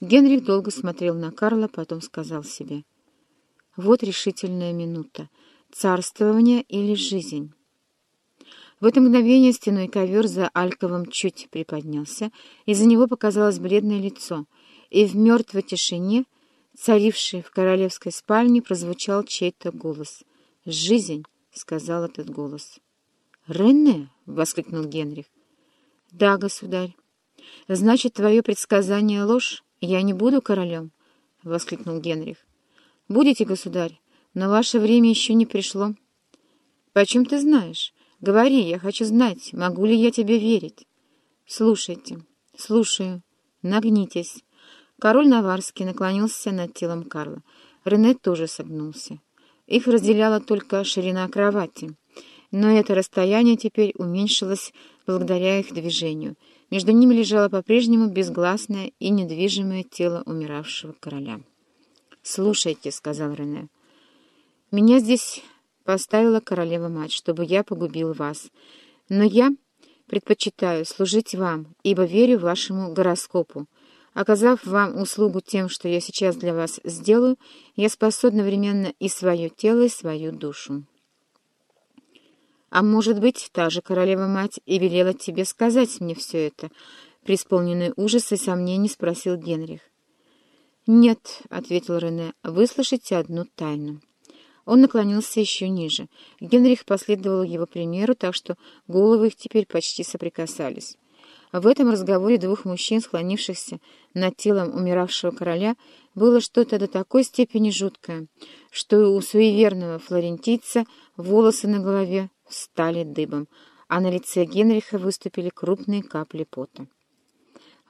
Генрих долго смотрел на Карла, потом сказал себе. «Вот решительная минута. Царствование или жизнь?» В это мгновение стеной ковер за Альковым чуть приподнялся, из-за него показалось бледное лицо, и в мертвой тишине, царившей в королевской спальне, прозвучал чей-то голос. «Жизнь!» — сказал этот голос. «Рене!» — воскликнул Генрих. «Да, государь. Значит, твое предсказание — ложь?» «Я не буду королем?» — воскликнул Генрих. «Будете, государь, но ваше время еще не пришло». «Почем ты знаешь? Говори, я хочу знать, могу ли я тебе верить». «Слушайте, слушаю. Нагнитесь». Король Наварский наклонился над телом Карла. Рене тоже согнулся. Их разделяла только ширина кровати, но это расстояние теперь уменьшилось благодаря их движению — между ними лежало по-прежнему безгласное и недвижимое тело умиравшего короля. «Слушайте», — сказал Рене, — «меня здесь поставила королева-мать, чтобы я погубил вас. Но я предпочитаю служить вам, ибо верю вашему гороскопу. Оказав вам услугу тем, что я сейчас для вас сделаю, я спасу одновременно и свое тело, и свою душу». А может быть, та же королева-мать и велела тебе сказать мне все это? Преисполненный ужаса и сомнений спросил Генрих. «Нет», — ответил Рене, — «выслушайте одну тайну». Он наклонился еще ниже. Генрих последовал его примеру, так что головы их теперь почти соприкасались. В этом разговоре двух мужчин, склонившихся над телом умиравшего короля, было что-то до такой степени жуткое, что у суеверного флорентийца волосы на голове стали дыбом, а на лице Генриха выступили крупные капли пота.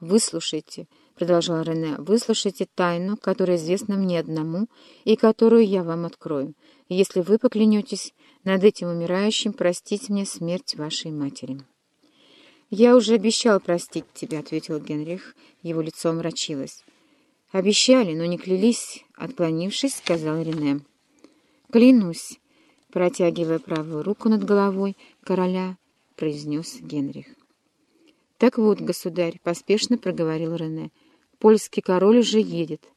«Выслушайте», — продолжал Рене, — «выслушайте тайну, которая известна мне одному и которую я вам открою, если вы поклянетесь над этим умирающим простить мне смерть вашей матери». «Я уже обещал простить тебя», — ответил Генрих, его лицо мрачилось. «Обещали, но не клялись», — отклонившись, сказал Рене. «Клянусь», Протягивая правую руку над головой короля, произнес Генрих. «Так вот, государь», — поспешно проговорил Рене, — «польский король уже едет».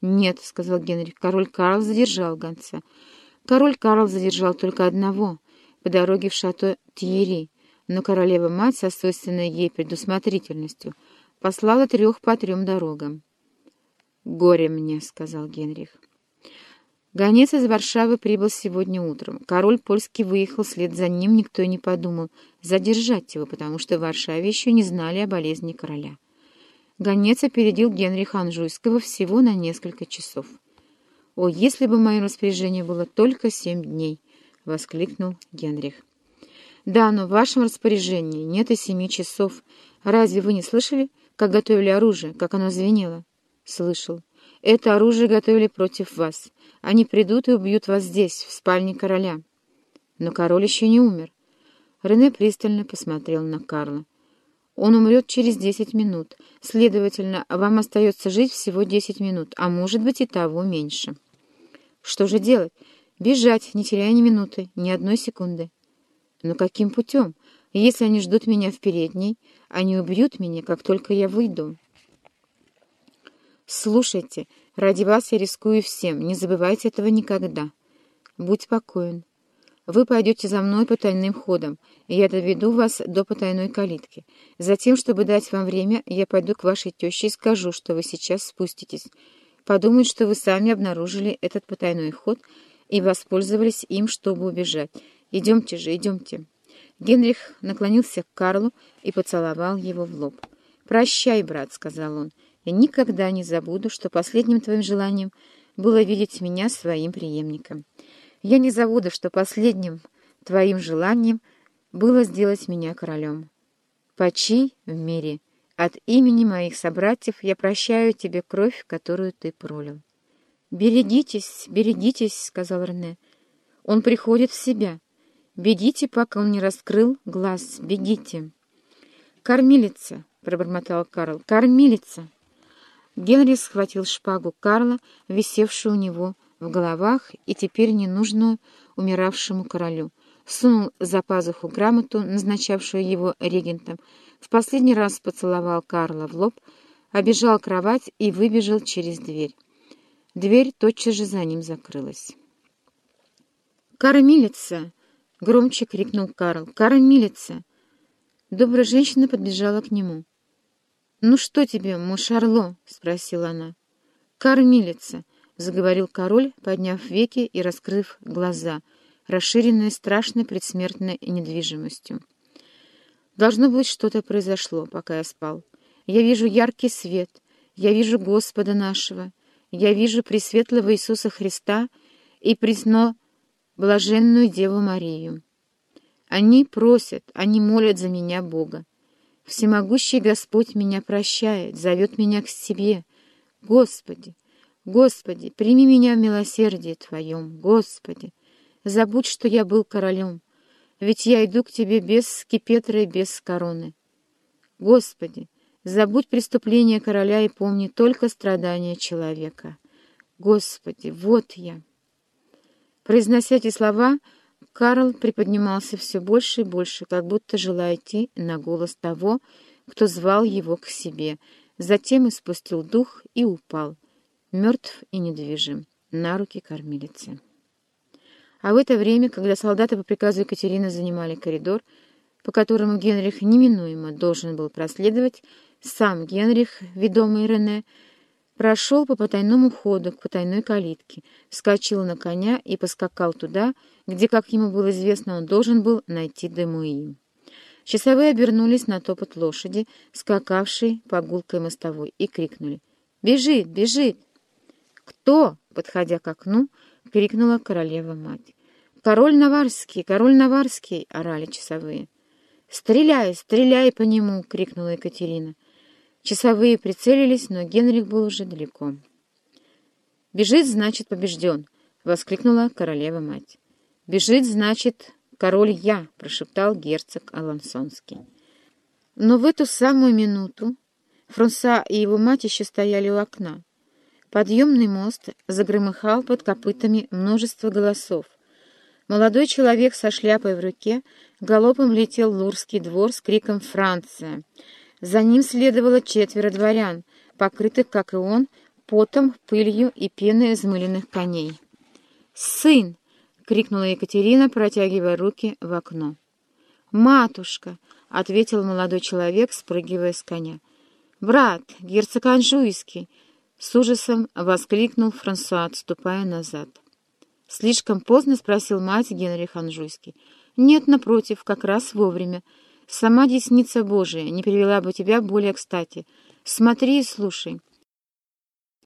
«Нет», — сказал Генрих, — «король Карл задержал гонца». «Король Карл задержал только одного, по дороге в шато Тьерри, но королева-мать со свойственной ей предусмотрительностью послала трех по трем дорогам». «Горе мне», — сказал Генрих. Гонец из Варшавы прибыл сегодня утром. Король польский выехал, вслед за ним никто и не подумал задержать его, потому что в Варшаве еще не знали о болезни короля. Гонец опередил Генриха Анжуйского всего на несколько часов. «О, если бы мое распоряжение было только семь дней!» — воскликнул Генрих. «Да, но в вашем распоряжении нет и семи часов. Разве вы не слышали, как готовили оружие, как оно звенело?» «Слышал. Это оружие готовили против вас. Они придут и убьют вас здесь, в спальне короля. Но король еще не умер. Рене пристально посмотрел на Карла. Он умрет через десять минут. Следовательно, вам остается жить всего десять минут, а может быть и того меньше. Что же делать? Бежать, не теряя ни минуты, ни одной секунды. Но каким путем? Если они ждут меня в передней, они убьют меня, как только я выйду. Слушайте, Ради вас я рискую всем, не забывайте этого никогда. Будь спокоен. Вы пойдете за мной по тайным ходам, и я доведу вас до потайной калитки. Затем, чтобы дать вам время, я пойду к вашей теще и скажу, что вы сейчас спуститесь. Подумают, что вы сами обнаружили этот потайной ход и воспользовались им, чтобы убежать. Идемте же, идемте. Генрих наклонился к Карлу и поцеловал его в лоб. «Прощай, брат», — сказал он. Я никогда не забуду, что последним твоим желанием было видеть меня своим преемником. Я не забуду, что последним твоим желанием было сделать меня королем. Почи в мире. От имени моих собратьев я прощаю тебе кровь, которую ты пролил. «Берегитесь, берегитесь», — сказал Рене. «Он приходит в себя. Бегите, пока он не раскрыл глаз. Бегите». «Кормилица», — пробормотал Карл, — «кормилица». Генри схватил шпагу Карла, висевшую у него в головах и теперь ненужную умиравшему королю, сунул за пазуху грамоту, назначавшую его регентом, в последний раз поцеловал Карла в лоб, обежал кровать и выбежал через дверь. Дверь тотчас же за ним закрылась. «Кормилица!» — громче крикнул Карл. «Кормилица!» Добрая женщина подбежала к нему. «Ну что тебе, Мушарло?» — спросила она. «Кормилица!» — заговорил король, подняв веки и раскрыв глаза, расширенные страшной предсмертной недвижимостью. «Должно быть, что-то произошло, пока я спал. Я вижу яркий свет, я вижу Господа нашего, я вижу Пресветлого Иисуса Христа и присно блаженную Деву Марию. Они просят, они молят за меня Бога. Всемогущий Господь меня прощает, зовет меня к себе. Господи, Господи, прими меня в милосердие Твоем, Господи. Забудь, что я был королем, ведь я иду к Тебе без скипетра и без короны. Господи, Забудь преступление короля и помни только страдания человека. Господи, вот я!» Произнося эти слова, Карл приподнимался все больше и больше, как будто желая идти на голос того, кто звал его к себе. Затем испустил дух и упал, мертв и недвижим, на руки кормилицы. А в это время, когда солдаты по приказу Екатерины занимали коридор, по которому Генрих неминуемо должен был проследовать, сам Генрих, ведомый Рене, прошел по потайному ходу к потайной калитке, вскочил на коня и поскакал туда, где, как ему было известно, он должен был найти Демуи. Часовые обернулись на топот лошади, скакавшей по гулкой мостовой, и крикнули «Бежит! Бежит!» «Кто?» — подходя к окну, крикнула королева-мать. «Король Наварский! Король Наварский!» — орали часовые. «Стреляй! Стреляй по нему!» — крикнула Екатерина. Часовые прицелились, но Генрих был уже далеко. «Бежит, значит, побежден!» — воскликнула королева-мать. «Бежит, значит, король я!» — прошептал герцог Алансонский. Но в эту самую минуту Фрунса и его мать еще стояли у окна. Подъемный мост загромыхал под копытами множество голосов. Молодой человек со шляпой в руке галопом летел в Лурский двор с криком «Франция!» За ним следовало четверо дворян, покрытых, как и он, потом, пылью и пеной взмыленных коней. «Сын!» — крикнула Екатерина, протягивая руки в окно. «Матушка!» — ответил молодой человек, спрыгивая с коня. «Брат, герцог Анжуйский!» — с ужасом воскликнул Франсуа, отступая назад. «Слишком поздно?» — спросил мать Генрих Анжуйский. «Нет, напротив, как раз вовремя. Сама десница Божия не привела бы тебя более кстати. Смотри и слушай».